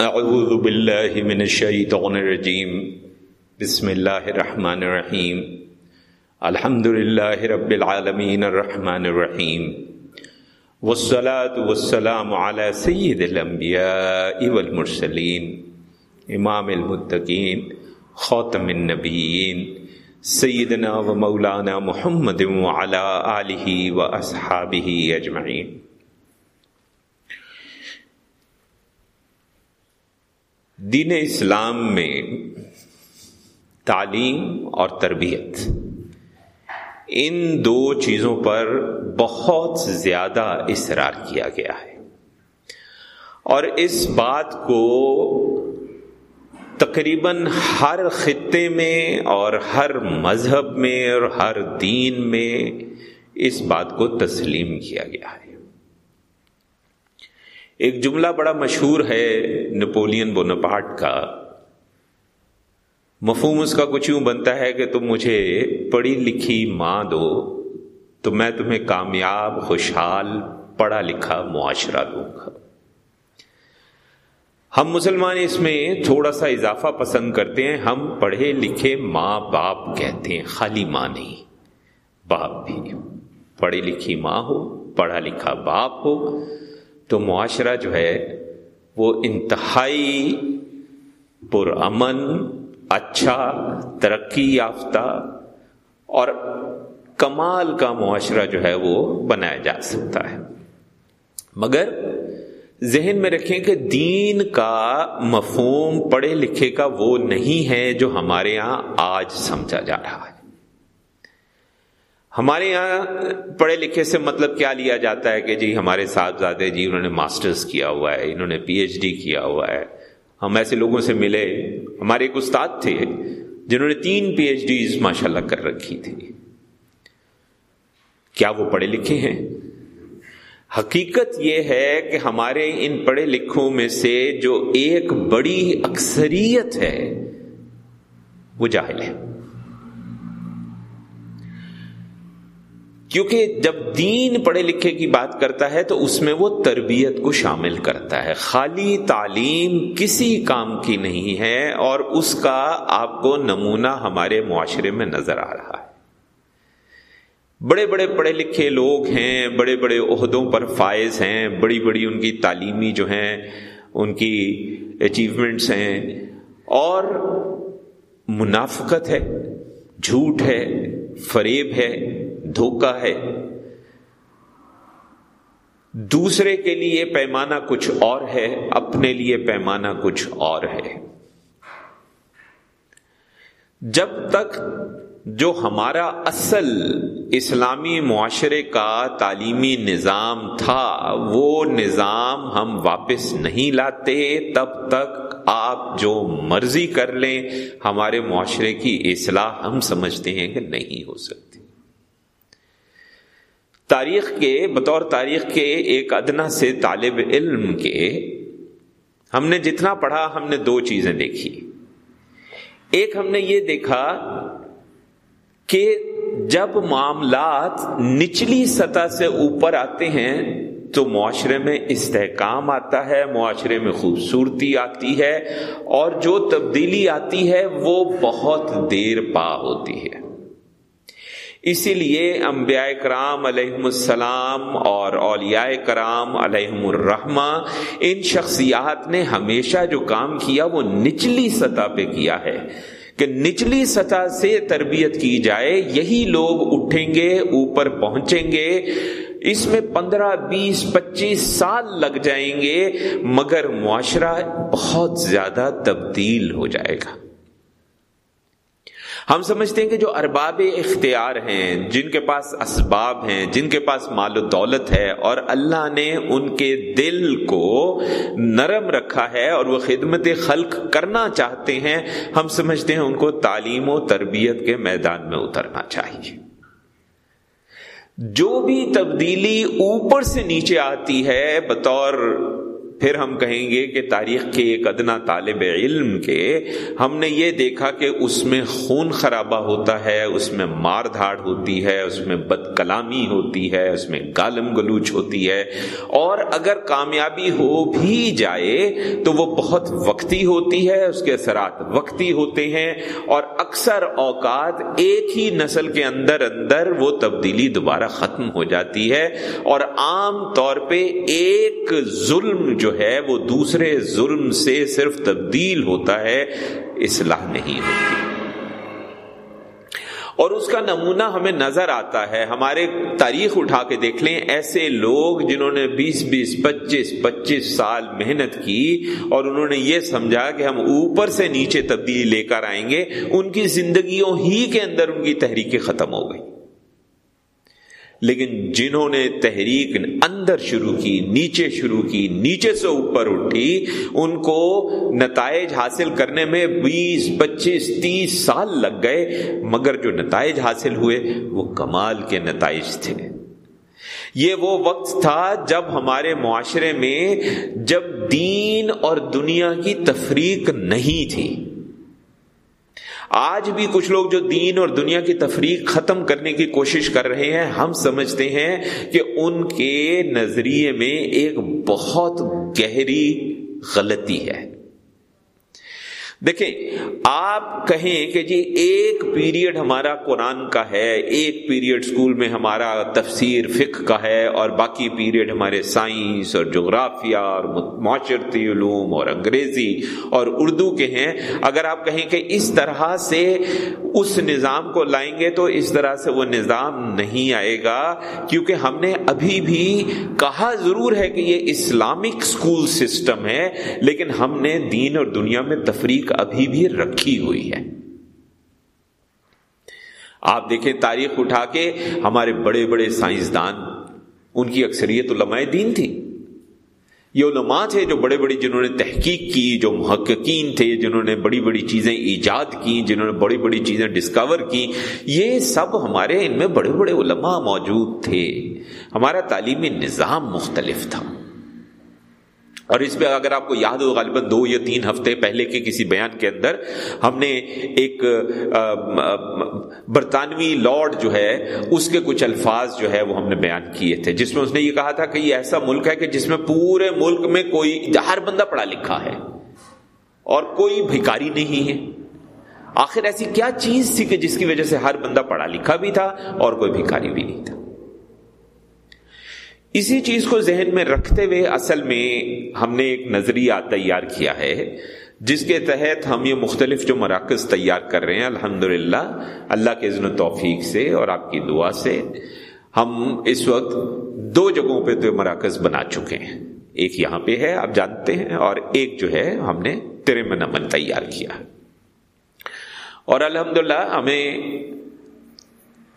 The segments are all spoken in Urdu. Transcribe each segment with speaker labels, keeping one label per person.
Speaker 1: اعوذ باللہ من الشیطان الرجیم بسم اللہ الرحمن الرحیم الحمد للہ رب العالمین الرحمن الرحیم والصلاة والسلام على سید الانبیاء والمرسلین امام المتقین خاتم النبیین سیدنا و مولانا محمد وعلى آلہ و اصحابہ اجمعین دین اسلام میں تعلیم اور تربیت، ان دو چیزوں پر بہت زیادہ اصرار کیا گیا ہے۔ اور اس بات کو تقریباً ہر خطے میں اور ہر مذہب میں اور ہر دین میں اس بات کو تسلیم کیا گیا ہے۔ ایک جملہ بڑا مشہور ہے نپولین بونپارٹ کا۔ مفہوم اس کا کچھ یوں بنتا ہے کہ تم مجھے پڑھی لکھی ماں دو، تو میں تمہیں کامیاب، خوشحال، پڑھا لکھا معاشرہ دوں گا۔ ہم مسلمان اس میں تھوڑا سا اضافہ پسند کرتے ہیں۔ ہم پڑھے لکھے ماں باپ کہتے ہیں، خالی ماں نہیں، باپ بھی۔ پڑھی لکھی ماں ہو، پڑھا لکھا باپ ہو۔ تو معاشرہ جو ہے وہ انتہائی پرامن اچھا ترقی یافتہ اور کمال کا معاشرہ جو ہے وہ بنایا جا سکتا ہے۔ مگر ذہن میں رکھیں کہ دین کا مفہوم پڑھے لکھے کا وہ نہیں ہے جو ہمارے یہاں آج سمجھا جا رہا ہے۔ ہمارے یہاں پڑھے لکھے سے مطلب کیا لیا جاتا ہے کہ جی ہمارے صاحبزادے جی انہوں نے ماسٹرز کیا ہوا ہے، انہوں نے پی ایچ ڈی کیا ہوا ہے۔ ہم ایسے لوگوں سے ملے، ہمارے ایک استاد تھے جنہوں نے تین پی ایچ ڈیز ماشاء اللہ کر رکھی تھی کیا وہ پڑھے لکھے ہیں؟ حقیقت یہ ہے کہ ہمارے ان پڑھے لکھوں میں سے جو ایک بڑی اکثریت ہے، وہ جاہل ہے۔ کیونکہ جب دین پڑھے لکھے کی بات کرتا ہے تو اس میں وہ تربیت کو شامل کرتا ہے۔ خالی تعلیم کسی کام کی نہیں ہے اور اس کا آپ کو نمونہ ہمارے معاشرے میں نظر آ رہا ہے۔ بڑے بڑے پڑھے لکھے لوگ ہیں، بڑے بڑے عہدوں پر فائز ہیں، بڑی بڑی ان کی تعلیمی جو ہیں، ان کی اچیومنٹس ہیں۔ اور منافقت ہے، جھوٹ ہے، فریب ہے۔ دھوکا ہے۔ دوسرے کے لیے پیمانہ کچھ اور ہے، اپنے لیے پیمانہ کچھ اور ہے۔ جب تک جو ہمارا اصل اسلامی معاشرے کا تعلیمی نظام تھا، وہ نظام ہم واپس نہیں لاتے، تب تک آپ جو مرضی کر لیں، ہمارے معاشرے کی اصلاح ہم سمجھتے ہیں کہ نہیں ہو سکتی۔ تاریخ کے، بطور تاریخ کے ایک ادنا سے طالب علم کے، ہم نے جتنا پڑھا، ہم نے دو چیزیں دیکھی۔ ایک ہم نے یہ دیکھا کہ جب معاملات نچلی سطح سے اوپر آتے ہیں، تو معاشرے میں استحکام آتا ہے، معاشرے میں خوبصورتی آتی ہے، اور جو تبدیلی آتی ہے، وہ بہت دیر پا ہوتی ہے۔ اسی لیے انبیاء کرام علیہ السلام اور اولیاء کرام علیہ الرحمہ، ان شخصیات نے ہمیشہ جو کام کیا وہ نچلی سطح پہ کیا ہے۔ کہ نچلی سطح سے تربیت کی جائے، یہی لوگ اٹھیں گے، اوپر پہنچیں گے۔ اس میں پندرہ، بیس، پچیس سال لگ جائیں گے، مگر معاشرہ بہت زیادہ تبدیل ہو جائے گا۔ ہم سمجھتے ہیں کہ جو ارباب اختیار ہیں، جن کے پاس اسباب ہیں، جن کے پاس مال و دولت ہے، اور اللہ نے ان کے دل کو نرم رکھا ہے اور وہ خدمت خلق کرنا چاہتے ہیں، ہم سمجھتے ہیں ان کو تعلیم و تربیت کے میدان میں اترنا چاہیے۔ جو بھی تبدیلی اوپر سے نیچے آتی ہے، بطور پھر ہم کہیں گے کہ تاریخ کے ایک ادنا طالب علم کے ہم نے یہ دیکھا کہ اس میں خون خرابہ ہوتا ہے، اس میں مار دھاڑ ہوتی ہے، اس میں بد کلامی ہوتی ہے، اس میں گالم گلوچ ہوتی ہے۔ اور اگر کامیابی ہو بھی جائے تو وہ بہت وقتی ہوتی ہے، اس کے اثرات وقتی ہوتے ہیں۔ اور اکثر اوقات ایک ہی نسل کے اندر اندر وہ تبدیلی دوبارہ ختم ہو جاتی ہے۔ اور عام طور پہ ایک ظلم جو ہے وہ دوسرے ظلم سے صرف تبدیل ہوتا ہے، اصلاح نہیں ہوتی۔ اور اس کا نمونہ ہمیں نظر آتا ہے۔ ہمارے تاریخ اٹھا کے دیکھ لیں، ایسے لوگ جنہوں نے بیس بیس، پچیس پچیس سال محنت کی اور انہوں نے یہ سمجھا کہ ہم اوپر سے نیچے تبدیلی لے کر آئیں گے، ان کی زندگیوں ہی کے اندر ان کی تحریکیں ختم ہو گئی لیکن جنہوں نے تحریک اندر شروع کی، نیچے شروع کی، نیچے سے اوپر اٹھی، ان کو نتائج حاصل کرنے میں بیس، پچیس، تیس سال لگ گئے، مگر جو نتائج حاصل ہوئے، وہ کمال کے نتائج تھے۔ یہ وہ وقت تھا جب ہمارے معاشرے میں جب دین اور دنیا کی تفریق نہیں تھی۔ آج بھی کچھ لوگ جو دین اور دنیا کی تفریق ختم کرنے کی کوشش کر رہے ہیں، ہم سمجھتے ہیں کہ ان کے نظریے میں ایک بہت گہری غلطی ہے۔ دیکھیں، آپ کہیں کہ جی ایک پیریڈ ہمارا قرآن کا ہے، ایک پیریڈ اسکول میں ہمارا تفسیر فکر کا ہے، اور باقی پیریڈ ہمارے سائنس اور جغرافیہ اور معاشرتی علوم اور انگریزی اور اردو کے ہیں۔ اگر آپ کہیں کہ اس طرح سے اس نظام کو لائیں گے تو اس طرح سے وہ نظام نہیں آئے گا، کیونکہ ہم نے ابھی بھی کہا ضرور ہے کہ یہ اسلامک اسکول سسٹم ہے، لیکن ہم نے دین اور دنیا میں تفریق ابھی بھی رکھی ہوئی ہے۔ آپ دیکھیں تاریخ اٹھا کے ہمارے بڑے بڑے سائنسدان، ان کی اکثریت علماء دین تھی یہ علماء تھے جو بڑے بڑی جنہوں نے تحقیق کی، جو محققین تھے، جنہوں نے بڑی بڑی چیزیں ایجاد کی، جنہوں نے بڑی بڑی چیزیں ڈسکور کی۔ یہ سب ہمارے ان میں بڑے بڑے علماء موجود تھے۔ ہمارا تعلیمی نظام مختلف تھا۔ اور اس پہ اگر آپ کو یاد ہو غالباً دو یا تین ہفتے پہلے کے کسی بیان کے اندر ہم نے ایک برطانوی لارڈ جو ہے، اس کے کچھ الفاظ جو ہے وہ ہم نے بیان کیے تھے، جس میں اس نے یہ کہا تھا کہ یہ ایسا ملک ہے کہ جس میں پورے ملک میں کوئی، ہر بندہ پڑھا لکھا ہے اور کوئی بھکاری نہیں ہے۔ آخر ایسی کیا چیز تھی کہ جس کی وجہ سے ہر بندہ پڑھا لکھا بھی تھا اور کوئی بھکاری بھی نہیں تھا؟ اسی چیز کو ذہن میں رکھتے ہوئے اصل میں ہم نے ایک نظریہ تیار کیا ہے، جس کے تحت ہم یہ مختلف جو مراکز تیار کر رہے ہیں الحمد اللہ کے عزن و توفیق سے اور آپ کی دعا سے، ہم اس وقت دو جگہوں پہ تو مراکز بنا چکے ہیں۔ ایک یہاں پہ ہے، آپ جانتے ہیں، اور ایک جو ہے، ہم نے تیرے امن تیار کیا۔ اور الحمدللہ، ہمیں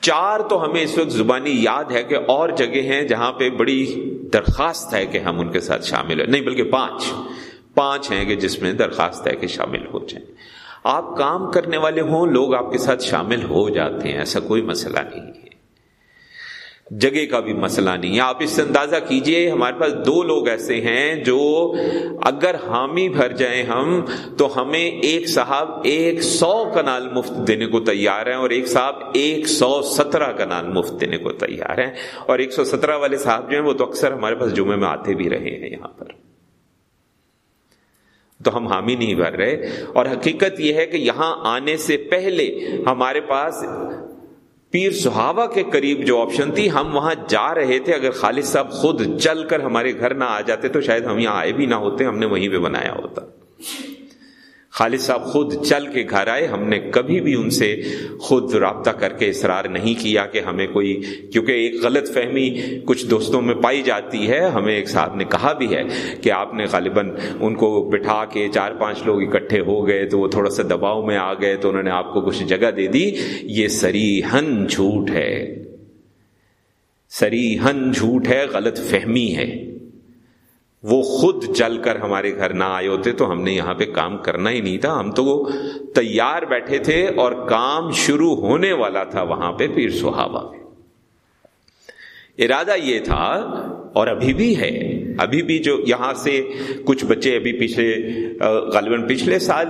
Speaker 1: چار تو ہمیں اس وقت زبانی یاد ہے کہ اور جگہ ہیں جہاں پہ بڑی درخواست ہے کہ ہم ان کے ساتھ شامل ہو نہیں، بلکہ پانچ۔ پانچ ہیں کہ جس میں درخواست ہے کہ شامل ہو جائیں۔ آپ کام کرنے والے ہوں، لوگ آپ کے ساتھ شامل ہو جاتے ہیں، ایسا کوئی مسئلہ نہیں ہے۔ جگہ کا بھی مسئلہ نہیں ہے۔ آپ اس سے اندازہ کیجیے، ہمارے پاس دو لوگ ایسے ہیں جو اگر حامی بھر جائیں ہم، تو ہمیں ایک صاحب ایک سو کنال مفت دینے کو تیار ہیں اور ایک صاحب ایک سو سترہ کنال مفت دینے کو تیار ہیں۔ اور ایک سو سترہ والے صاحب جو ہیں، وہ تو اکثر ہمارے پاس جمعے میں آتے بھی رہے ہیں یہاں پر۔ تو ہم حامی نہیں بھر رہے۔ اور حقیقت یہ ہے کہ یہاں آنے سے پہلے ہمارے پاس پیر صحابہ کے قریب جو آپشن تھی، ہم وہاں جا رہے تھے۔ اگر خالد صاحب خود چل کر ہمارے گھر نہ آ جاتے تو شاید ہم یہاں آئے بھی نہ ہوتے، ہم نے وہیں پہ بنایا ہوتا۔ خالد صاحب خود چل کے گھر آئے۔ ہم نے کبھی بھی ان سے خود رابطہ کر کے اصرار نہیں کیا کہ ہمیں کوئی، کیونکہ ایک غلط فہمی کچھ دوستوں میں پائی جاتی ہے۔ ہمیں ایک صاحب نے کہا بھی ہے کہ آپ نے غالباً ان کو بٹھا کے چار پانچ لوگ اکٹھے ہو گئے تو وہ تھوڑا سا دباؤ میں آ گئے تو انہوں نے آپ کو کچھ جگہ دے دی۔ یہ سری ہن جھوٹ ہے۔ سری ہن جھوٹ ہے، غلط فہمی ہے۔ وہ خود چل کر ہمارے گھر نہ آئے ہوتے تو ہم نے یہاں پہ کام کرنا ہی نہیں تھا۔ ہم تو وہ تیار بیٹھے تھے اور کام شروع ہونے والا تھا وہاں پہ پیر سہاوا۔ میں ارادہ یہ تھا اور ابھی بھی ہے۔ ابھی بھی جو یہاں سے کچھ بچے ابھی پچھلے غالباً پچھلے سال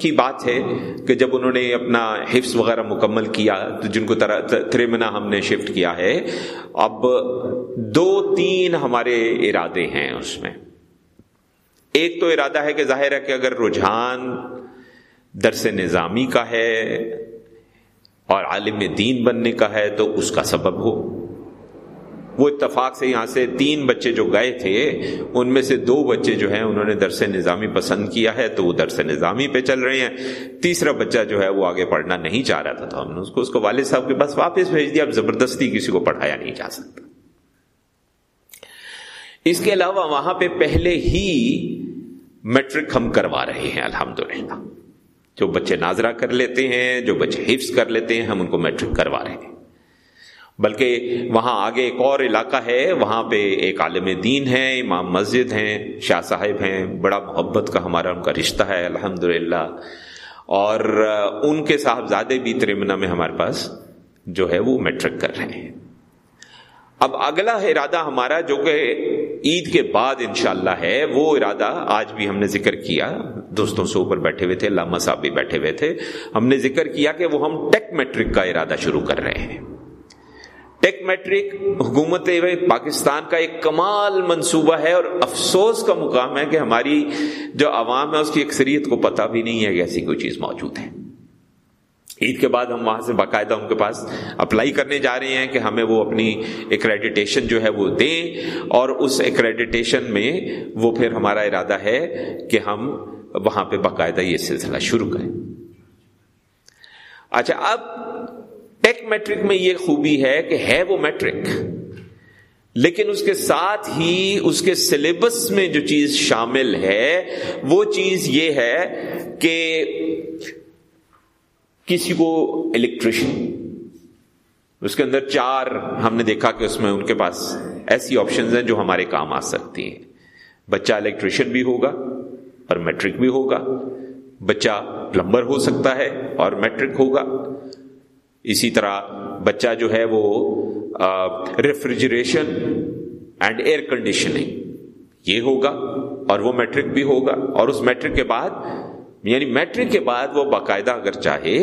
Speaker 1: کی بات ہے کہ جب انہوں نے اپنا حفظ وغیرہ مکمل کیا تو جن کو ترمنا ہم نے شفٹ کیا ہے، اب دو تین ہمارے ارادے ہیں اس میں۔ ایک تو ارادہ ہے کہ ظاہر ہے کہ اگر رجحان درس نظامی کا ہے اور عالم دین بننے کا ہے تو اس کا سبب ہو۔ وہ اتفاق سے یہاں سے تین بچے جو گئے تھے، ان میں سے دو بچے جو ہیں انہوں نے درس نظامی پسند کیا ہے، تو وہ درس نظامی پہ چل رہے ہیں۔ تیسرا بچہ جو ہے وہ آگے پڑھنا نہیں چاہ رہا تھا، تو ہم نے اس کو اس کو والد صاحب کے پاس واپس بھیج دیا، اب زبردستی کسی کو پڑھایا نہیں جا سکتا۔ اس کے علاوہ وہاں پہ پہلے ہی میٹرک ہم کروا رہے ہیں، الحمدللہ۔ جو بچے ناظرہ کر لیتے ہیں، جو بچے حفظ کر لیتے ہیں، ہم ان کو میٹرک کروا رہے ہیں۔ بلکہ وہاں آگے ایک اور علاقہ ہے، وہاں پہ ایک عالم دین ہے، امام مسجد ہیں، شاہ صاحب ہیں، بڑا محبت کا ہمارا ان کا رشتہ ہے الحمد اور ان کے صاحبزادے بھی ترمنا میں ہمارے پاس جو ہے وہ میٹرک کر رہے ہیں۔ اب اگلا ارادہ ہمارا جو کہ عید کے بعد انشاءاللہ ہے، وہ ارادہ آج بھی ہم نے ذکر کیا۔ دوستوں سے اوپر بیٹھے ہوئے تھے علامہ صاحب بھی بیٹھے ہوئے تھے۔ ہم نے ذکر کیا کہ وہ ہم ٹیک میٹرک کا ارادہ شروع کر رہے ہیں۔ ٹیک میٹرک حکومت پاکستان کا ایک کمال منصوبہ ہے اور افسوس کا مقام ہے کہ ہماری جو عوام ہے اس کی اکثریت کو پتہ بھی نہیں ہے کہ ایسی کوئی چیز موجود ہے عید کے بعد ہم وہاں سے باقاعدہ ان کے پاس اپلائی کرنے جا رہے ہیں کہ ہمیں وہ اپنی ایکریڈیٹیشن جو ہے وہ دیں اور اس ایکریڈیٹیشن میں وہ پھر ہمارا ارادہ ہے کہ ہم وہاں پہ باقاعدہ یہ سلسلہ شروع کریں اچھا اب ٹیک میٹرک میں یہ خوبی ہے کہ ہے وہ میٹرک لیکن اس کے ساتھ ہی اس کے سلیبس میں جو چیز شامل ہے، وہ چیز یہ ہے کہ کسی کو الیکٹریشن اس کے اندر چار ہم نے دیکھا کہ اس میں ان کے پاس ایسی آپشنز ہیں جو ہمارے کام آ سکتی ہیں۔ بچہ الیکٹریشین بھی ہوگا اور میٹرک بھی ہوگا۔ بچہ پلمبر ہو سکتا ہے اور میٹرک ہوگا۔ اسی طرح بچہ جو ہے وہ ریفریجریشن اینڈ ایئر کنڈیشننگ یہ ہوگا اور وہ میٹرک بھی ہوگا اور اس میٹرک کے بعد یعنی میٹرک کے بعد وہ باقاعدہ اگر چاہے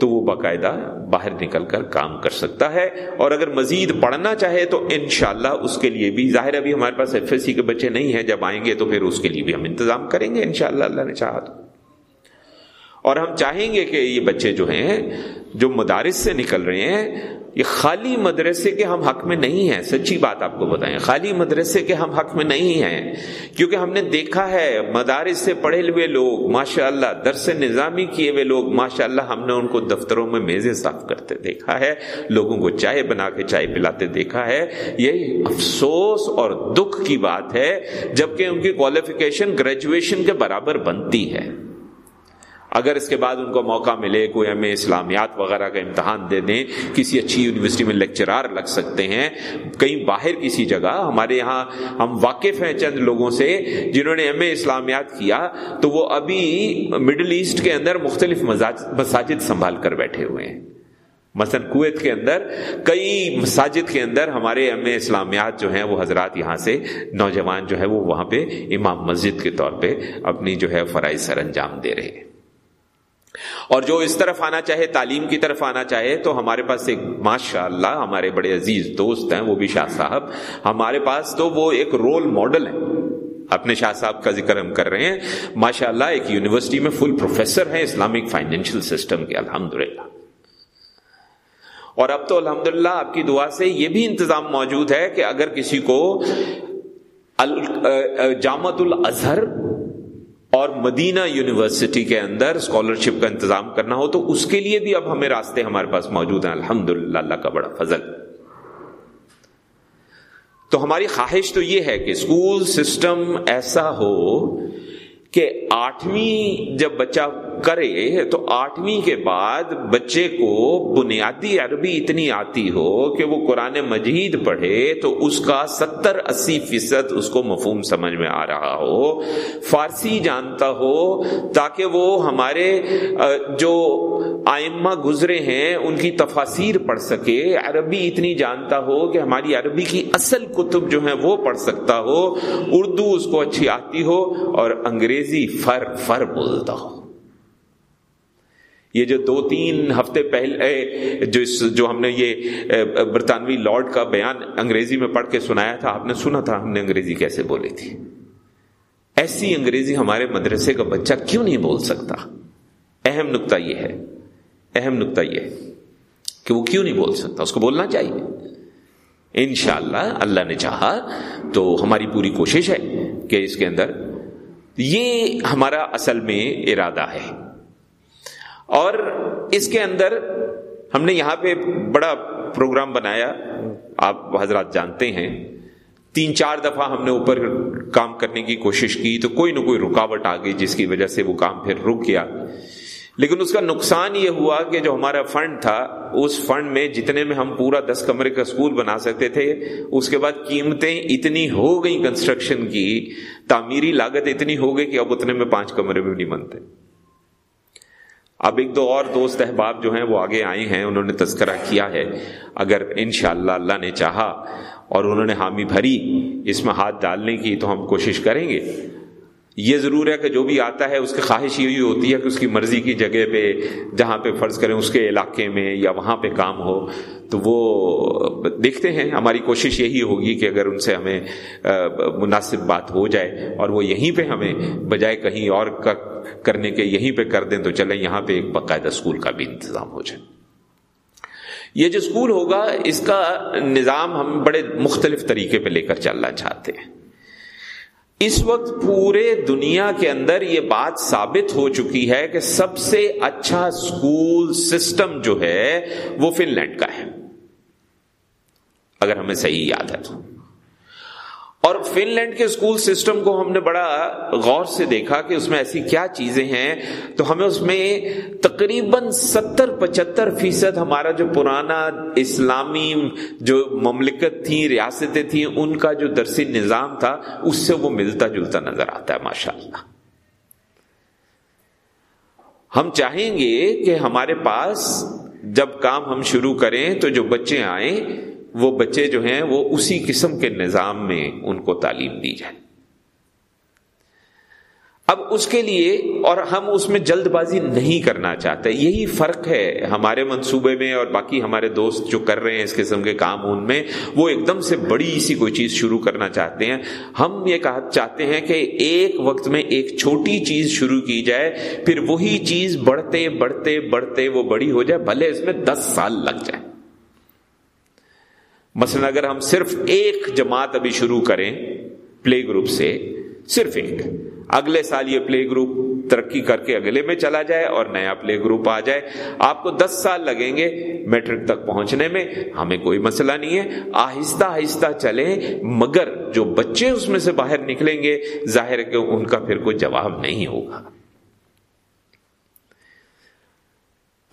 Speaker 1: تو وہ باقاعدہ باہر نکل کر کام کر سکتا ہے اور اگر مزید پڑھنا چاہے تو انشاءاللہ اس کے لیے بھی، ظاہر ابھی ہمارے پاس ایف ایس سی کے بچے نہیں ہیں، جب آئیں گے تو پھر اس کے لیے بھی ہم انتظام کریں گے انشاءاللہ اللہ نے چاہا تو۔ اور ہم چاہیں گے کہ یہ بچے جو ہیں، جو مدارس سے نکل رہے ہیں، یہ خالی مدرسے کے ہم حق میں نہیں ہیں۔ سچی بات آپ کو بتائیں، خالی مدرسے کے ہم حق میں نہیں ہیں۔ کیونکہ ہم نے دیکھا ہے، مدارس سے پڑھے ہوئے لوگ ماشاء اللہ درس نظامی کیے ہوئے لوگ ماشاء اللہ ہم نے ان کو دفتروں میں میزیں صاف کرتے دیکھا ہے، لوگوں کو چائے بنا کے چائے پلاتے دیکھا ہے۔ یہ افسوس اور دکھ کی بات ہے، جبکہ ان کی کوالیفیکیشن گریجویشن کے برابر بنتی ہے۔ اگر اس کے بعد ان کو موقع ملے، کوئی ہمیں اسلامیات وغیرہ کا امتحان دے دیں، کسی اچھی یونیورسٹی میں لیکچرار لگ سکتے ہیں، کہیں باہر کسی جگہ، ہمارے یہاں ہم واقف ہیں چند لوگوں سے جنہوں نے ایم اے اسلامیات کیا، تو وہ ابھی مڈل ایسٹ کے اندر مختلف مساجد سنبھال کر بیٹھے ہوئے ہیں۔ مثلا کویت کے اندر، کئی مساجد کے اندر ہمارے ایم اے اسلامیات جو ہیں، وہ حضرات یہاں سے، نوجوان جو ہے وہ وہاں پہ امام مسجد کے طور پہ اپنی جو ہے فرائض سر انجام دے رہے ہیں۔ اور جو اس طرف آنا چاہے، تعلیم کی طرف آنا چاہے، تو ہمارے پاس ایک ماشاء اللہ ہمارے بڑے عزیز دوست ہیں، وہ بھی شاہ صاحب۔ ہمارے پاس تو وہ ایک رول ماڈل ہے اپنے شاہ صاحب کا ذکر ہم کر رہے ہیں۔ ماشاء اللہ ایک یونیورسٹی میں فل پروفیسر ہیں اسلامک فائنینشیل سسٹم کے الحمد اور اب تو الحمد آپ کی دعا سے یہ بھی انتظام موجود ہے کہ اگر کسی کو جامعت الازہر اور مدینہ یونیورسٹی کے اندر اسکالرشپ کا انتظام کرنا ہو تو اس کے لیے بھی اب ہمیں راستے ہمارے پاس موجود ہیں۔ الحمد اللہ کا بڑا فضل۔ تو ہماری خواہش تو یہ ہے کہ اسکول سسٹم ایسا ہو کہ آٹھویں جب بچہ کرے تو آٹھویں کے بعد بچے کو بنیادی عربی اتنی آتی ہو کہ وہ قرآن مجید پڑھے تو اس کا ستر اسی فیصد اس کو مفہوم سمجھ میں آ رہا ہو۔ فارسی جانتا ہو تاکہ وہ ہمارے جو آئمہ گزرے ہیں، ان کی تفاصیر پڑھ سکے۔ عربی اتنی جانتا ہو کہ ہماری عربی کی اصل کتب جو ہیں وہ پڑھ سکتا ہو۔ اردو اس کو اچھی آتی ہو اور انگریزی فر فر بولتا ہو۔ یہ جو دو تین ہفتے پہلے جو جو ہم نے یہ برطانوی لارڈ کا بیان انگریزی میں پڑھ کے سنایا تھا، آپ نے سنا تھا ہم نے انگریزی کیسے بولی تھی۔ ایسی انگریزی ہمارے مدرسے کا بچہ کیوں نہیں بول سکتا؟ اہم نقطہ یہ ہے۔ اہم نقطہ یہ ہے کہ وہ کیوں نہیں بول سکتا؟ اس کو بولنا چاہیے۔ انشاءاللہ اللہ اللہ نے چاہا تو ہماری پوری کوشش ہے کہ اس کے اندر یہ ہمارا اصل میں ارادہ ہے۔ اور اس کے اندر ہم نے یہاں پہ بڑا پروگرام بنایا۔ آپ حضرات جانتے ہیں۔ تین چار دفعہ ہم نے اوپر کام کرنے کی کوشش کی تو کوئی نہ کوئی رکاوٹ آ گئی جس کی وجہ سے وہ کام پھر رک گیا۔ لیکن اس کا نقصان یہ ہوا کہ جو ہمارا فنڈ تھا، اس فنڈ میں جتنے میں ہم پورا دس کمرے کا اسکول بنا سکتے تھے، اس کے بعد قیمتیں اتنی ہو گئی کنسٹرکشن کی، تعمیری لاگت اتنی ہو گئی کہ اب اتنے میں پانچ کمرے بھی نہیں بنتے۔ اب ایک دو اور دوست احباب جو ہیں، وہ آگے آئے ہیں، انہوں نے تذکرہ کیا ہے۔ اگر انشاءاللہ اللہ اللہ نے چاہا اور انہوں نے حامی بھری اس میں ہاتھ ڈالنے کی تو ہم کوشش کریں گے۔ یہ ضرور ہے کہ جو بھی آتا ہے، اس کی خواہش یہی ہوتی ہے کہ اس کی مرضی کی جگہ پہ، جہاں پہ فرض کریں اس کے علاقے میں یا وہاں پہ کام ہو، تو وہ دیکھتے ہیں۔ ہماری کوشش یہی ہوگی کہ اگر ان سے ہمیں مناسب بات ہو جائے اور وہ یہیں پہ ہمیں بجائے کہیں اور کرنے کے یہیں پہ کر دیں تو چلیں، یہاں پہ ایک باقاعدہ اسکول کا بھی انتظام ہو جائے۔ یہ جو اسکول ہوگا، اس کا نظام ہم بڑے مختلف طریقے پہ لے کر چلنا چاہتے ہیں۔ اس وقت پورے دنیا کے اندر یہ بات ثابت ہو چکی ہے کہ سب سے اچھا اسکول سسٹم جو ہے وہ فن لینڈ کا ہے۔ اگر ہمیں صحیح یاد ہے تو۔ اور فن لینڈ کے اسکول سسٹم کو ہم نے بڑا غور سے دیکھا کہ اس میں ایسی کیا چیزیں ہیں، تو ہمیں اس میں تقریباً ستر پچہتر فیصد ہمارا جو پرانا اسلامی جو مملکت تھی، ریاستیں تھیں، ان کا جو درسی نظام تھا، اس سے وہ ملتا جلتا نظر آتا ہے ماشاء اللہ ہم چاہیں گے کہ ہمارے پاس جب کام ہم شروع کریں تو جو بچے آئیں وہ بچے جو ہیں وہ اسی قسم کے نظام میں ان کو تعلیم دی جائے۔ اب اس کے لیے اور ہم اس میں جلد بازی نہیں کرنا چاہتے، یہی فرق ہے ہمارے منصوبے میں اور باقی ہمارے دوست جو کر رہے ہیں اس قسم کے کام ان میں، وہ ایک دم سے بڑی سی کوئی چیز شروع کرنا چاہتے ہیں۔ ہم یہ کہا چاہتے ہیں کہ ایک وقت میں ایک چھوٹی چیز شروع کی جائے، پھر وہی چیز بڑھتے بڑھتے بڑھتے وہ بڑی ہو جائے، بھلے اس میں دس سال لگ جائے۔ مثلا اگر ہم صرف ایک جماعت ابھی شروع کریں پلے گروپ سے، صرف ایک۔ اگلے سال یہ پلے گروپ ترقی کر کے اگلے میں چلا جائے اور نیا پلے گروپ آ جائے۔ آپ کو دس سال لگیں گے میٹرک تک پہنچنے میں، ہمیں کوئی مسئلہ نہیں ہے۔ آہستہ آہستہ چلیں، مگر جو بچے اس میں سے باہر نکلیں گے، ظاہر ہے کہ ان کا پھر کوئی جواب نہیں ہوگا۔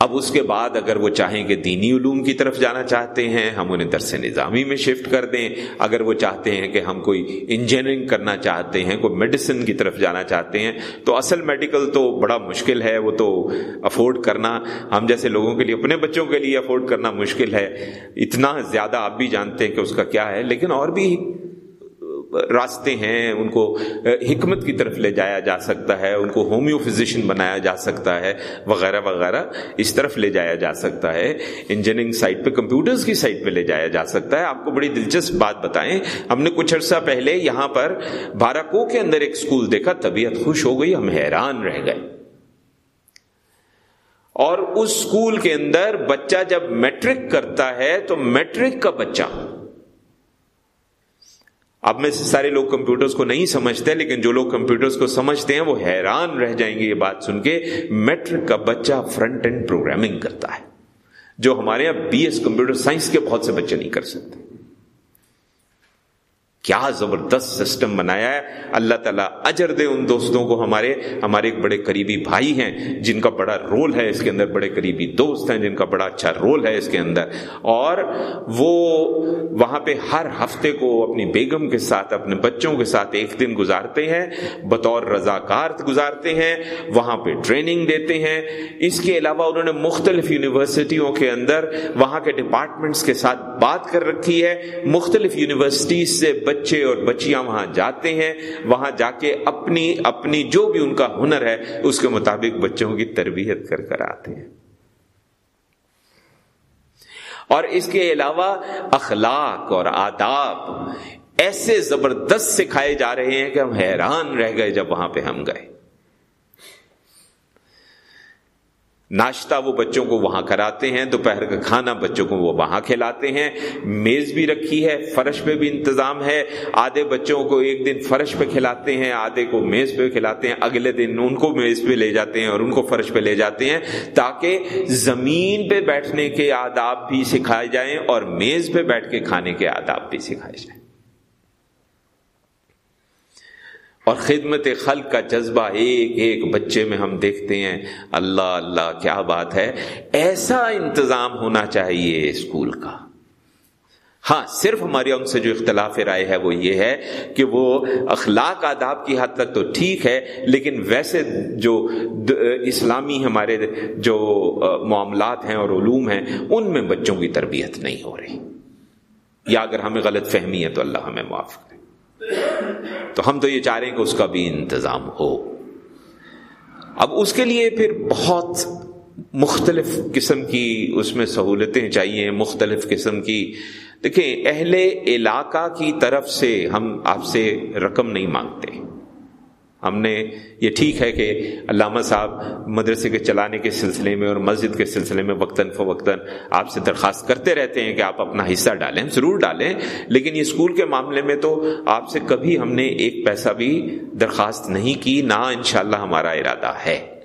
Speaker 1: اب اس کے بعد اگر وہ چاہیں کہ دینی علوم کی طرف جانا چاہتے ہیں، ہم انہیں درس نظامی میں شفٹ کر دیں۔ اگر وہ چاہتے ہیں کہ ہم کوئی انجینئرنگ کرنا چاہتے ہیں، کوئی میڈیسن کی طرف جانا چاہتے ہیں، تو اصل میڈیکل تو بڑا مشکل ہے، وہ تو افورڈ کرنا۔ ہم جیسے لوگوں کے لیے، اپنے بچوں کے لیے افورڈ کرنا مشکل ہے۔ اتنا زیادہ آپ بھی جانتے ہیں کہ اس کا کیا ہے، لیکن اور بھی راستے ہیں، ان کو حکمت کی طرف لے جایا جا سکتا ہے، ان کو ہومیو فزیشین بنایا جا سکتا ہے، وغیرہ وغیرہ، اس طرف لے جایا جا سکتا ہے۔ انجینئرنگ سائٹ پہ، کمپیوٹرز کی سائٹ پہ لے جایا جا سکتا ہے۔ آپ کو بڑی دلچسپ بات بتائیں۔ ہم نے کچھ عرصہ پہلے یہاں پر بارہ کے اندر ایک اسکول دیکھا، طبیعت خوش ہو گئی، ہم حیران رہ گئے۔ اور اس اسکول کے اندر بچہ جب میٹرک کرتا ہے تو میٹرک کا بچہ اب میں سے سارے لوگ کمپیوٹرز کو نہیں سمجھتے، لیکن جو لوگ کمپیوٹرز کو سمجھتے ہیں، وہ حیران رہ جائیں گے یہ بات سن کے۔ میٹرک کا بچہ فرنٹ اینڈ پروگرامنگ کرتا ہے، جو ہمارے یہاں بی ایس کمپیوٹر سائنس کے بہت سے بچے نہیں کر سکتے۔ کیا زبردست سسٹم بنایا ہے۔ اللہ تعالیٰ اجر دے ان دوستوں کو۔ ہمارے ہمارے ایک بڑے قریبی بھائی ہیں جن کا بڑا رول ہے اس کے اندر۔ بڑے قریبی دوست ہیں جن کا بڑا اچھا رول ہے اس کے اندر۔ اور وہ وہاں پہ ہر ہفتے کو اپنی بیگم کے ساتھ، اپنے بچوں کے ساتھ ایک دن گزارتے ہیں۔ بطور رضاکار گزارتے ہیں۔ وہاں پہ ٹریننگ دیتے ہیں۔ اس کے علاوہ انہوں نے مختلف یونیورسٹیوں کے اندر وہاں کے ڈپارٹمنٹس کے ساتھ بات کر رکھی ہے۔ مختلف یونیورسٹیز سے بچے اور بچیاں وہاں جاتے ہیں، وہاں جا کے اپنی اپنی جو بھی ان کا ہنر ہے، اس کے مطابق بچوں کی تربیت کر کر آتے ہیں۔ اور اس کے علاوہ اخلاق اور آداب ایسے زبردست سکھائے جا رہے ہیں کہ ہم حیران رہ گئے جب وہاں پہ ہم گئے۔ ناشتہ وہ بچوں کو وہاں کراتے ہیں، دوپہر کا کھانا بچوں کو وہ وہاں کھلاتے ہیں۔ میز بھی رکھی ہے، فرش پہ بھی انتظام ہے۔ آدھے بچوں کو ایک دن فرش پہ کھلاتے ہیں، آدھے کو میز پہ کھلاتے ہیں۔ اگلے دن ان کو میز پہ لے جاتے ہیں اور ان کو فرش پہ لے جاتے ہیں تاکہ زمین پہ بیٹھنے کے آداب بھی سکھائے جائیں اور میز پہ بیٹھ کے کھانے کے آداب بھی سکھائے جائیں۔ اور خدمت خلق کا جذبہ ایک ایک بچے میں ہم دیکھتے ہیں۔ اللہ اللہ، کیا بات ہے؟ ایسا انتظام ہونا چاہیے اسکول کا۔ ہاں صرف ہمارے ان سے جو اختلاف رائے ہے وہ یہ ہے کہ وہ اخلاق آداب کی حد تک تو ٹھیک ہے، لیکن ویسے جو اسلامی ہمارے جو معاملات ہیں اور علوم ہیں، ان میں بچوں کی تربیت نہیں ہو رہی۔ یا اگر ہمیں غلط فہمی ہے تو اللہ ہمیں معاف کرے۔ تو ہم تو یہ چاہ رہے ہیں کہ اس کا بھی انتظام ہو۔ اب اس کے لیے پھر بہت مختلف قسم کی اس میں سہولتیں چاہیے، مختلف قسم کی۔ دیکھیں، اہل علاقہ کی طرف سے ہم آپ سے رقم نہیں مانگتے۔ ہم نے یہ ٹھیک ہے کہ علامہ صاحب مدرسے کے چلانے کے سلسلے میں اور مسجد کے سلسلے میں وقتاً فوقتاً آپ سے درخواست کرتے رہتے ہیں کہ آپ اپنا حصہ ڈالیں ضرور ڈالیں، لیکن یہ اسکول کے معاملے میں تو آپ سے کبھی ہم نے ایک پیسہ بھی درخواست نہیں کی، نہ انشاءاللہ ہمارا ارادہ ہے۔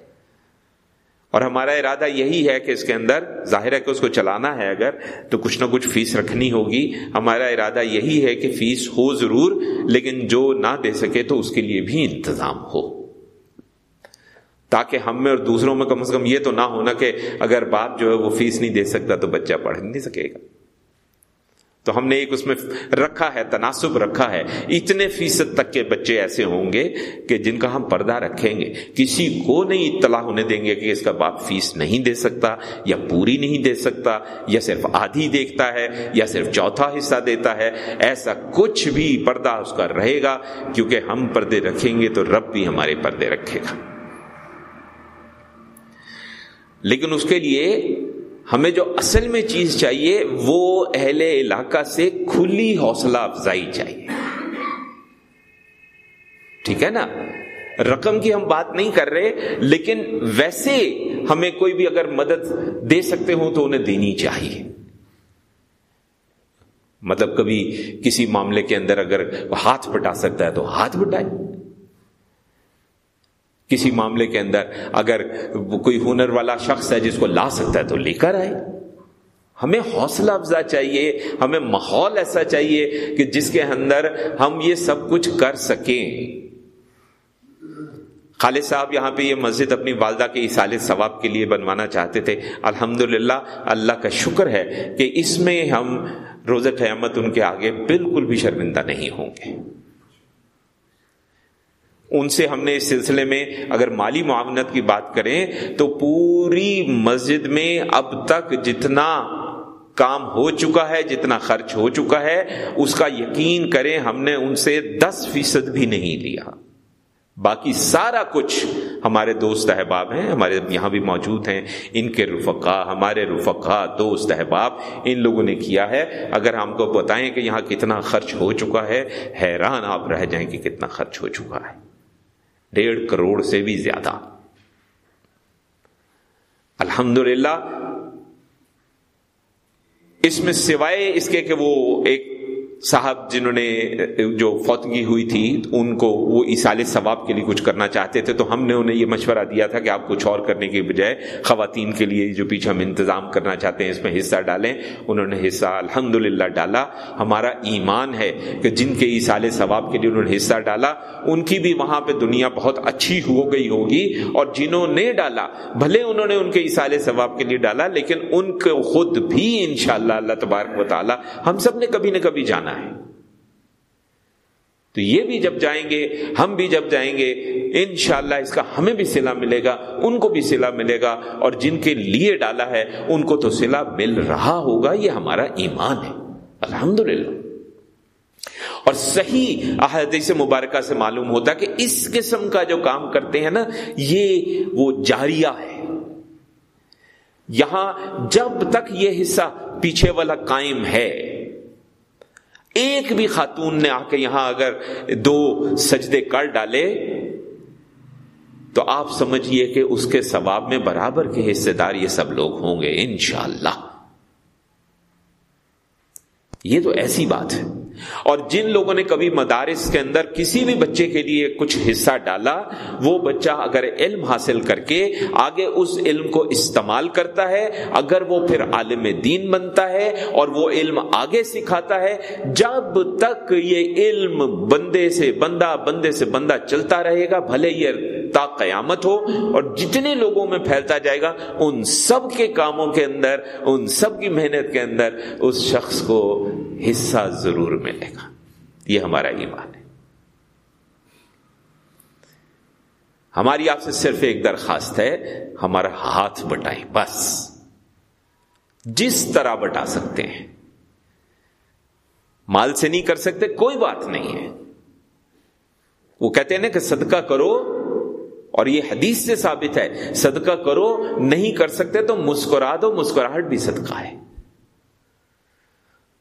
Speaker 1: اور ہمارا ارادہ یہی ہے کہ اس کے اندر ظاہر ہے کہ اس کو چلانا ہے اگر تو کچھ نہ کچھ فیس رکھنی ہوگی۔ ہمارا ارادہ یہی ہے کہ فیس ہو ضرور، لیکن جو نہ دے سکے تو اس کے لیے بھی انتظام ہو۔ تاکہ ہم میں اور دوسروں میں کم از کم یہ تو نہ ہونا کہ اگر باپ جو ہے وہ فیس نہیں دے سکتا تو بچہ پڑھ نہیں سکے گا۔ تو ہم نے ایک اس میں رکھا ہے، تناسب رکھا ہے۔ اتنے فیصد تک کے بچے ایسے ہوں گے کہ جن کا ہم پردہ رکھیں گے۔ کسی کو نہیں اطلاع ہونے دیں گے کہ اس کا باپ فیس نہیں دے سکتا یا پوری نہیں دے سکتا، یا صرف آدھی دیکھتا ہے یا صرف چوتھا حصہ دیتا ہے۔ ایسا کچھ بھی پردہ اس کا رہے گا، کیونکہ ہم پردے رکھیں گے تو رب بھی ہمارے پردے رکھے گا۔ لیکن اس کے لیے ہمیں جو اصل میں چیز چاہیے وہ اہل علاقہ سے کھلی حوصلہ افزائی چاہیے۔ ٹھیک ہے نا؟ رقم کی ہم بات نہیں کر رہے، لیکن ویسے ہمیں کوئی بھی اگر مدد دے سکتے ہوں تو انہیں دینی چاہیے۔ مطلب کبھی کسی معاملے کے اندر اگر ہاتھ پٹا سکتا ہے تو ہاتھ پٹائے کسی معاملے کے اندر اگر کوئی ہنر والا شخص ہے جس کو لا سکتا ہے تو لے کر آئے۔ ہمیں حوصلہ افزا چاہیے، ہمیں ماحول ایسا چاہیے کہ جس کے اندر ہم یہ سب کچھ کر سکیں۔ خالد صاحب یہاں پہ یہ مسجد اپنی والدہ کے اصال ثواب کے لیے بنوانا چاہتے تھے۔ الحمد اللہ کا شکر ہے کہ اس میں ہم روزہ قیامت ان کے آگے بالکل بھی شرمندہ نہیں ہوں گے۔ ان سے ہم نے اس سلسلے میں اگر مالی معاونت کی بات کریں تو پوری مسجد میں اب تک جتنا کام ہو چکا ہے، جتنا خرچ ہو چکا ہے، اس کا یقین کریں ہم نے ان سے دس فیصد بھی نہیں لیا۔ باقی سارا کچھ ہمارے دوست احباب ہیں، ہمارے یہاں بھی موجود ہیں۔ ان کے رفقا، ہمارے رفقا دوست احباب، ان لوگوں نے کیا ہے۔ اگر ہم کو بتائیں کہ یہاں کتنا خرچ ہو چکا ہے، حیران آپ رہ جائیں کہ کتنا خرچ ہو چکا ہے۔ ڈیڑھ کروڑ سے بھی زیادہ۔ الحمد اس میں سوائے اس کے کہ وہ ایک صاحب جنہوں نے جو فوتگی ہوئی تھی، ان کو وہ اصال ثواب کے لیے کچھ کرنا چاہتے تھے، تو ہم نے انہیں یہ مشورہ دیا تھا کہ آپ کچھ اور کرنے کے بجائے خواتین کے لیے جو پیچھے ہم انتظام کرنا چاہتے ہیں، اس میں حصہ ڈالیں۔ انہوں نے حصہ الحمد ڈالا۔ ہمارا ایمان ہے کہ جن کے اصال ثواب کے لیے انہوں نے حصہ ڈالا، ان کی بھی وہاں پہ دنیا بہت اچھی ہو گئی ہوگی۔ اور جنہوں نے ڈالا، بھلے انہوں نے ان کے اصال ثواب کے لیے ڈالا، لیکن ان کو خود بھی انشاءاللہ اللہ تبارک و تعالی ہم سب نے کبھی نہ کبھی جانا ہے۔ تو یہ بھی جب جائیں گے، ہم بھی جب جائیں گے، انشاءاللہ اس کا ہمیں بھی سلا ملے گا، ان کو بھی سلا ملے گا، اور جن کے لیے ڈالا ہے، ان کو تو سلا مل رہا ہوگا، یہ ہمارا ایمان ہے۔ الحمد اور صحیح احادیث مبارکہ سے معلوم ہوتا کہ اس قسم کا جو کام کرتے ہیں نا، یہ وہ جاریہ ہے۔ یہاں جب تک یہ حصہ پیچھے والا قائم ہے ایک بھی خاتون نے آ کے یہاں اگر دو سجدے کر ڈالے، تو آپ سمجھیے کہ اس کے ثواب میں برابر کے حصے دار یہ سب لوگ ہوں گے انشاءاللہ۔ یہ تو ایسی بات ہے۔ اور جن لوگوں نے کبھی مدارس کے اندر کسی بھی بچے کے لیے کچھ حصہ ڈالا، وہ بچہ اگر علم حاصل کر کے آگے اس علم کو استعمال کرتا ہے، اگر وہ پھر عالم دین بنتا ہے اور وہ علم آگے سکھاتا ہے، جب تک یہ علم بندے سے بندہ بندے سے بندہ چلتا رہے گا، بھلے یہ تا قیامت ہو اور جتنے لوگوں میں پھیلتا جائے گا، ان سب کے کاموں کے اندر، ان سب کی محنت کے اندر اس شخص کو حصہ ضرور ملے گا۔ یہ ہمارا ایمان ہے۔ ہماری آپ سے صرف ایک درخواست ہے، ہمارا ہاتھ بٹائیں بس۔ جس طرح بٹا سکتے ہیں۔ مال سے نہیں کر سکتے، کوئی بات نہیں ہے۔ وہ کہتے ہیں نا کہ صدقہ کرو اور یہ حدیث سے ثابت ہے، صدقہ کرو، نہیں کر سکتے تو مسکرا دو، مسکراہٹ بھی صدقہ ہے۔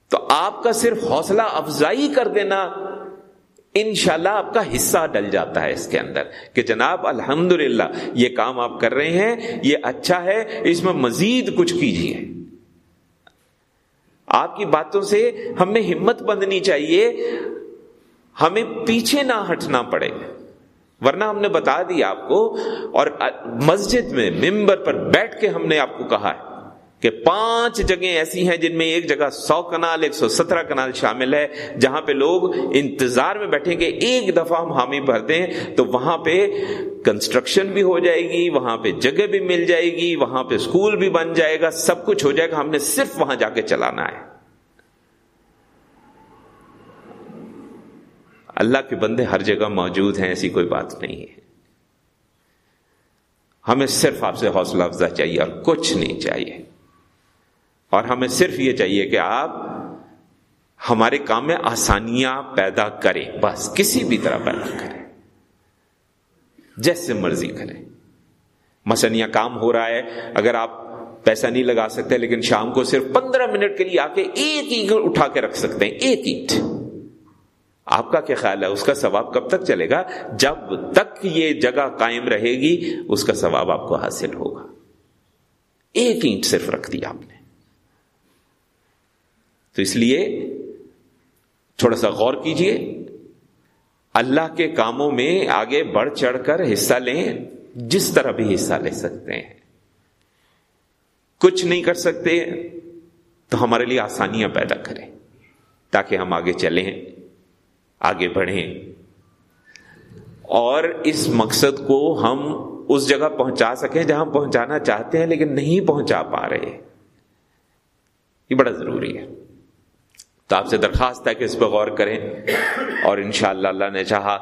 Speaker 1: تو آپ کا صرف حوصلہ افزائی کر دینا، انشاءاللہ آپ کا حصہ ڈل جاتا ہے اس کے اندر کہ جناب الحمد یہ کام آپ کر رہے ہیں، یہ اچھا ہے، اس میں مزید کچھ کیجیے آپ کی باتوں سے ہمیں ہمت بندنی چاہیے، ہمیں پیچھے نہ ہٹنا پڑے۔ ورنہ ہم نے بتا دیا آپ کو اور مسجد میں ممبر پر بیٹھ کے ہم نے آپ کو کہا ہے کہ پانچ جگہیں ایسی ہیں جن میں ایک جگہ سو کنال، ایک سو سترہ کنال شامل ہے، جہاں پہ لوگ انتظار میں بیٹھیں گے، ایک دفعہ ہم حامی بھر دیں تو وہاں پہ کنسٹرکشن بھی ہو جائے گی، وہاں پہ جگہ بھی مل جائے گی، وہاں پہ اسکول بھی بن جائے گا، سب کچھ ہو جائے گا، ہم نے صرف وہاں جا کے چلانا ہے۔ اللہ کے بندے ہر جگہ موجود ہیں، ایسی کوئی بات نہیں ہے۔ ہمیں صرف آپ سے حوصلہ افزا چاہیے اور کچھ نہیں چاہیے۔ اور ہمیں صرف یہ چاہیے کہ آپ ہمارے کام میں آسانیاں پیدا کریں، بس کسی بھی طرح پیدا کریں۔ جیسے مرضی کریں۔ مسنیا کام ہو رہا ہے، اگر آپ پیسہ نہیں لگا سکتے، لیکن شام کو صرف پندرہ منٹ کے لیے آ کے ایک اینٹ اٹھا کے رکھ سکتے ہیں، ایک اینٹ۔ آپ کا کیا خیال ہے؟ اس کا ثواب کب تک چلے گا؟ جب تک یہ جگہ قائم رہے گی، اس کا ثواب آپ کو حاصل ہوگا۔ ایک اینٹ صرف رکھ دیا آپ نے۔ تو اس لیے تھوڑا سا غور کیجیے۔ اللہ کے کاموں میں آگے بڑھ چڑھ کر حصہ لیں، جس طرح بھی حصہ لے سکتے ہیں۔ کچھ نہیں کر سکتے، تو ہمارے لیے آسانیاں پیدا کریں، تاکہ ہم آگے چلیں۔ آگے بڑھیں۔ اور اس مقصد کو ہم اس جگہ پہنچا سکیں جہاں پہنچانا چاہتے ہیں لیکن نہیں پہنچا پا رہے۔ یہ بڑا ضروری ہے۔ تو آپ سے درخواست ہے کہ اس پہ غور کریں اور انشاءاللہ اللہ اللہ نے چاہا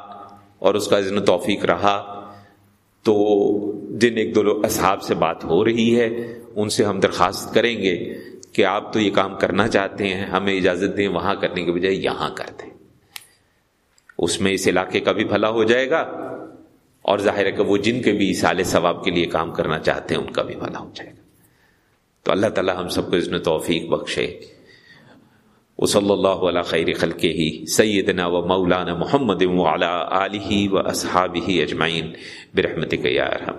Speaker 1: اور اس کا ذن توفیق رہا۔ تو جن ایک دو اصحاب سے بات ہو رہی ہے، ان سے ہم درخواست کریں گے کہ آپ تو یہ کام کرنا چاہتے ہیں، ہمیں اجازت دیں وہاں کرنے کے بجائے یہاں کر دیں۔ اس میں اس علاقے کا بھی بھلا ہو جائے گا۔ اور ظاہر ہے کہ وہ جن کے بھی سال ثواب کے لیے کام کرنا چاہتے ہیں، ان کا بھی بھلا ہو جائے گا۔ تو اللہ تعالی ہم سب کو اس نے توفیق بخشے۔ وصلی اللہ علیہ خیر خلق ہی سیدنا و مولانا محمد وعلی آلہ و ہی اجمعین۔ برحمت یا ارحم